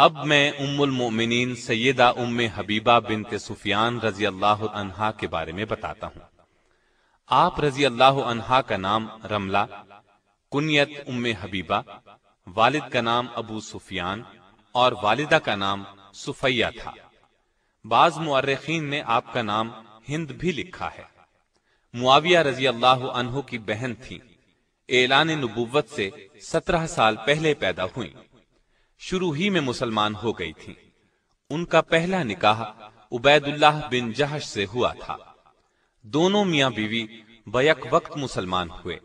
اب میں ام المؤمنین سیدہ ام حبیبہ بنت سفیان رضی اللہ عنہا کے بارے میں بتاتا ہوں۔ آپ رضی اللہ عنہا کا نام رملہ، کنیت ام حبیبہ، والد کا نام ابو سفیان اور والدہ کا نام سفیہ تھا۔ بعض مورخین نے آپ کا نام ہند بھی لکھا ہے۔ معاویہ رضی اللہ عنہ کی بہن تھی اعلان نبوت سے سترہ سال پہلے پیدا ہوئی شروع ہی میں مسلمان ہو گئی تھی ان کا پہلا نکاح عبید اللہ بن جہش سے ہوا تھا۔ دونوں میاں بیوی بیک وقت مسلمان ہوئے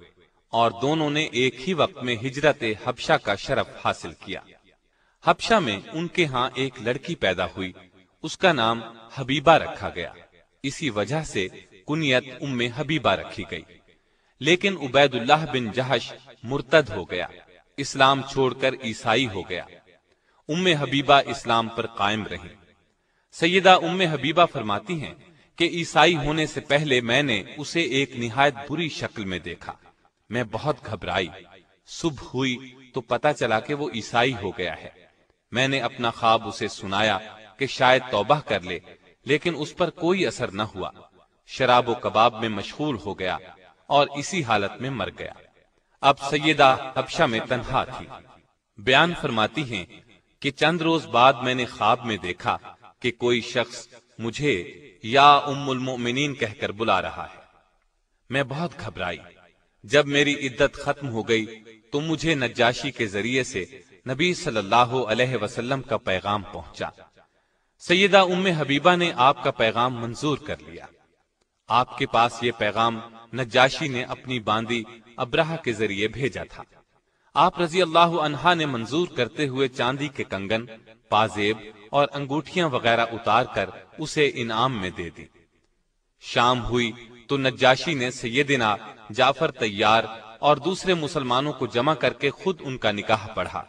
اور دونوں نے ایک ہی وقت میں ہجرت حبشہ کا شرف حاصل کیا۔ حبشہ میں ان کے ہاں ایک لڑکی پیدا ہوئی۔ اس کا نام حبیبہ رکھا گیا۔ اسی وجہ سے کنیت ام حبیبہ رکھی گئی۔ لیکن عبید اللہ بن جہش مرتد ہو گیا۔ اسلام چھوڑ کر عیسائی ہو گیا۔ ام حبیبہ اسلام پر قائم رہی سیدہ ام حبیبہ فرماتی ہیں کہ عیسائی ہونے سے پہلے میں نے اسے ایک نہایت بری شکل میں دیکھا۔ میں بہت گھبرائی۔ صبح ہوئی تو پتا چلا کہ وہ عیسائی ہو گیا ہے۔ میں نے اپنا خواب اسے سنایا کہ شاید توبہ کر لے، لیکن اس پر کوئی اثر نہ ہوا۔ شراب و کباب میں مشغول ہو گیا اور اسی حالت میں مر گیا۔ اب سیدہ حبشہ میں تنہا تھی۔ بیان فرماتی ہیں کہ چند روز بعد میں نے خواب میں دیکھا کہ کوئی شخص مجھے یا ام المؤمنین کہہ کر بلا رہا ہے۔ میں بہت گھبرائی۔ جب میری عدت ختم ہو گئی تو مجھے نجاشی کے ذریعے سے نبی صلی اللہ علیہ وسلم کا پیغام پہنچا۔ سیدہ ام حبیبہ نے آپ کا پیغام منظور کر لیا۔ آپ کے پاس یہ پیغام نجاشی نے اپنی باندی ابراہ کے ذریعے بھیجا تھا۔ آپ رضی اللہ عنہا نے منظور کرتے ہوئے چاندی کے کنگن، پازیب اور انگوٹھیاں وغیرہ اتار کر اسے انعام میں دے دی۔ شام ہوئی تو نجاشی نے سیدنا جعفر تیار اور دوسرے مسلمانوں کو جمع کر کے خود ان کا نکاح پڑھا۔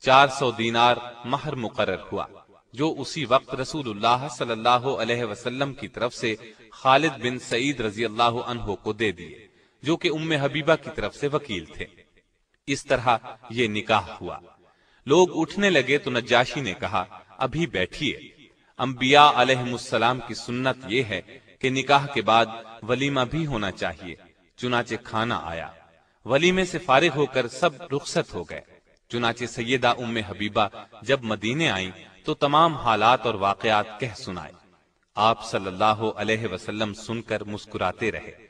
چار سو دینار مہر مقرر ہوا، جو اسی وقت رسول اللہ صلی اللہ علیہ وسلم کی طرف سے خالد بن سعید رضی اللہ عنہ کو دے دیے، جو کہ ام حبیبہ کی طرف سے وکیل تھے۔ اس طرح یہ نکاح ہوا۔ لوگ اٹھنے لگے تو نجاشی نے کہا، ابھی بیٹھیے۔ انبیاء علیہ السلام کی سنت یہ ہے کہ نکاح کے بعد ولیمہ بھی ہونا چاہیے، چنانچہ کھانا آیا۔ ولیمے سے فارغ ہو کر سب رخصت ہو گئے۔ چنانچہ سیدہ ام حبیبہ جب مدینے آئیں تو تمام حالات اور واقعات کہہ سنائے۔ آپ صلی اللہ علیہ وسلم سن کر مسکراتے رہے۔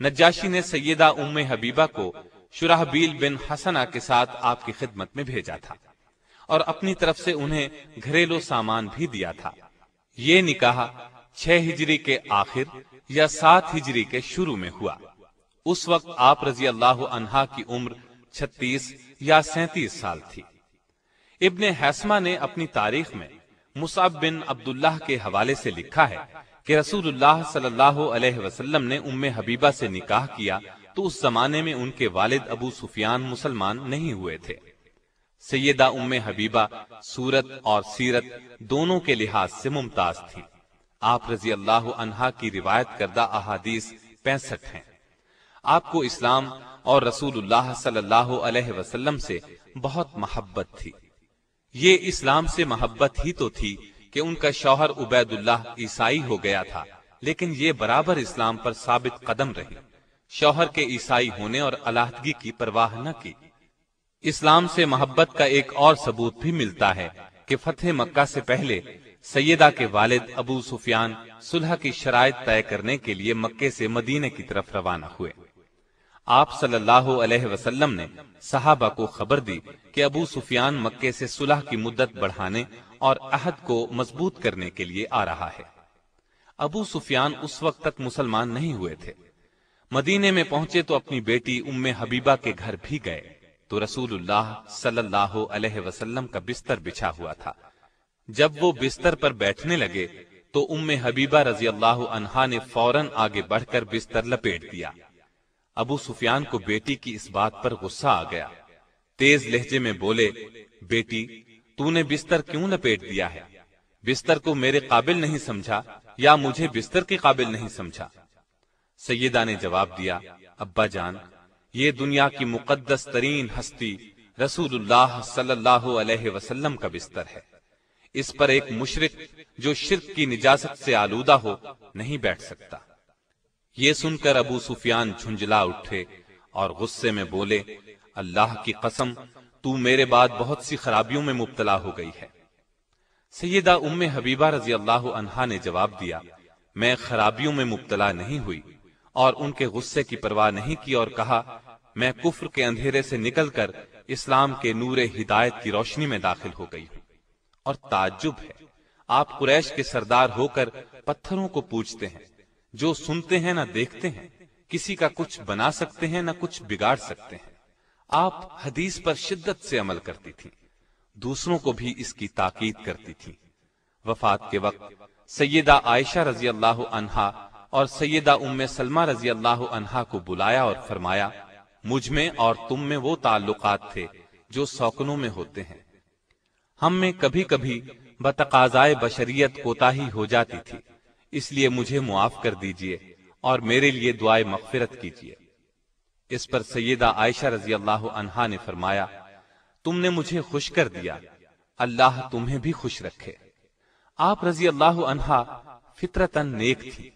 نجاشی نے سیدہ ام حبیبہ کو شرحبیل بن حسنا کے ساتھ آپ کی خدمت میں بھیجا تھا اور اپنی طرف سے انہیں گھریلو سامان بھی دیا تھا۔ یہ نکاح چھ ہجری کے آخر یا سات ہجری کے شروع میں ہوا۔ اس وقت آپ رضی اللہ عنہا کی عمر چھتیس یا سینتیس سال تھی۔ ابن حسمہ نے اپنی تاریخ میں مصعب بن عبداللہ کے حوالے سے لکھا ہے کہ رسول اللہ صلی اللہ علیہ وسلم نے ام حبیبہ سے نکاح کیا تو اس زمانے میں ان کے والد ابو سفیان مسلمان نہیں ہوئے تھے۔ سیدہ ام حبیبہ سورت اور سیرت دونوں کے لحاظ سے ممتاز تھی۔ آپ رضی اللہ عنہا کی روایت کردہ احادیث پینسٹھ ہیں۔ آپ کو اسلام اور رسول اللہ صلی اللہ علیہ وسلم سے بہت محبت تھی۔ یہ اسلام سے محبت ہی تو تھی کہ ان کا شوہر عبید اللہ عیسائی ہو گیا تھا، لیکن یہ برابر اسلام پر ثابت قدم رہی۔ شوہر کے عیسائی ہونے اور علیحدگی کی پرواہ نہ کی۔ اسلام سے محبت کا ایک اور ثبوت بھی ملتا ہے کہ فتح مکہ سے پہلے سیدہ کے والد ابو سفیان صلح کی شرائط طے کرنے کے لیے مکے سے مدینے کی طرف روانہ ہوئے۔ آپ صلی اللہ علیہ وسلم نے صحابہ کو خبر دی کہ ابو سفیان مکے سے صلح کی مدت بڑھانے اور عہد کو مضبوط کرنے کے لیے آ رہا ہے۔ ابو سفیان اس وقت تک مسلمان نہیں ہوئے تھے۔ مدینے میں پہنچے تو اپنی بیٹی ام حبیبہ کے گھر بھی گئے۔ تو رسول اللہ صلی اللہ علیہ وسلم کا بستر بچھا ہوا تھا۔ جب وہ بستر پر بیٹھنے لگے، تو ام حبیبہ رضی اللہ عنہا نے فوراً آگے بڑھ کر بستر لپیٹ دیا۔ ابو سفیان کو بیٹی کی اس بات پر غصہ آ گیا۔ تیز لہجے میں بولے، بیٹی، تو نے بستر کیوں لپیٹ دیا ہے؟ بستر کو میرے قابل نہیں سمجھا یا مجھے بستر کے قابل نہیں سمجھا؟ سیدہ نے جواب دیا، ابا جان، یہ دنیا کی مقدس ترین ہستی رسول اللہ صلی اللہ علیہ وسلم کا بستر ہے۔ اس پر ایک مشرق جو شرک کی نجاست سے آلودہ ہو نہیں بیٹھ سکتا۔ یہ سن کر ابو سفیان جھنجلا اٹھے اور غصے میں بولے، اللہ کی قسم، تو میرے بعد بہت سی خرابیوں میں مبتلا ہو گئی ہے۔ سیدہ ام حبیبہ رضی اللہ عنہا نے جواب دیا، میں خرابیوں میں مبتلا نہیں ہوئی۔ اور ان کے غصے کی پرواہ نہیں کی اور کہا، میں کفر کے اندھیرے سے نکل کر اسلام کے نور ہدایت کی روشنی میں داخل ہو گئی ہوں۔ اور تعجب ہے۔ آپ قریش کے سردار ہو کر پتھروں کو پوچھتے ہیں۔ جو سنتے ہیں نہ دیکھتے ہیں۔ کسی کا کچھ بنا سکتے ہیں نہ کچھ بگاڑ سکتے ہیں۔ آپ حدیث پر شدت سے عمل کرتی تھی دوسروں کو بھی اس کی تاکید کرتی تھی وفات کے وقت سیدہ عائشہ رضی اللہ عنہا اور سیدہ ام سلمہ رضی اللہ عنہا کو بلایا اور فرمایا، مجھ میں اور تم میں وہ تعلقات تھے جو سوکنوں میں ہوتے ہیں۔ ہم میں کبھی کبھی بتقاضائے بشریت کوتا ہی ہو جاتی تھی، اس لیے مجھے معاف کر دیجیے اور میرے لیے دعائے مغفرت کیجیے اس پر سیدہ عائشہ رضی اللہ عنہا نے فرمایا، تم نے مجھے خوش کر دیا، اللہ تمہیں بھی خوش رکھے۔ آپ رضی اللہ عنہا فطرتن نیک تھی۔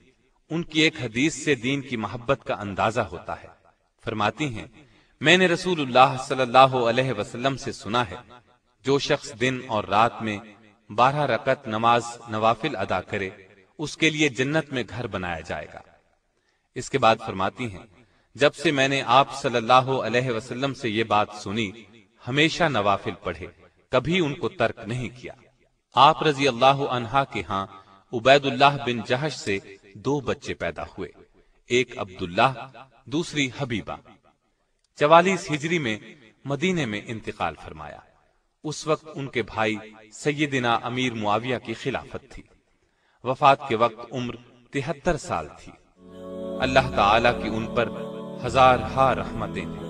ان کی ایک حدیث سے دین کی محبت کا اندازہ ہوتا ہے۔ فرماتی ہیں، میں نے رسول اللہ صلی اللہ علیہ وسلم سے سنا ہے، جو شخص دن اور رات میں بارہ رکت نماز نوافل ادا کرے، اس کے لیے جنت میں گھر بنایا جائے گا۔ اس کے بعد فرماتی ہیں، جب سے میں نے آپ صلی اللہ علیہ وسلم سے یہ بات سنی، ہمیشہ نوافل پڑھے، کبھی ان کو ترک نہیں کیا۔ آپ رضی اللہ عنہا کے ہاں عبید اللہ بن جہش سے دو بچے پیدا ہوئے، ایک عبداللہ، دوسری حبیبہ۔ چوالیس ہجری میں مدینے میں انتقال فرمایا۔ اس وقت ان کے بھائی سیدنا امیر معاویہ کی خلافت تھی۔ وفات کے وقت عمر تہتر سال تھی۔ اللہ تعالی کی ان پر ہزار ہا رحمتیں۔ ہیں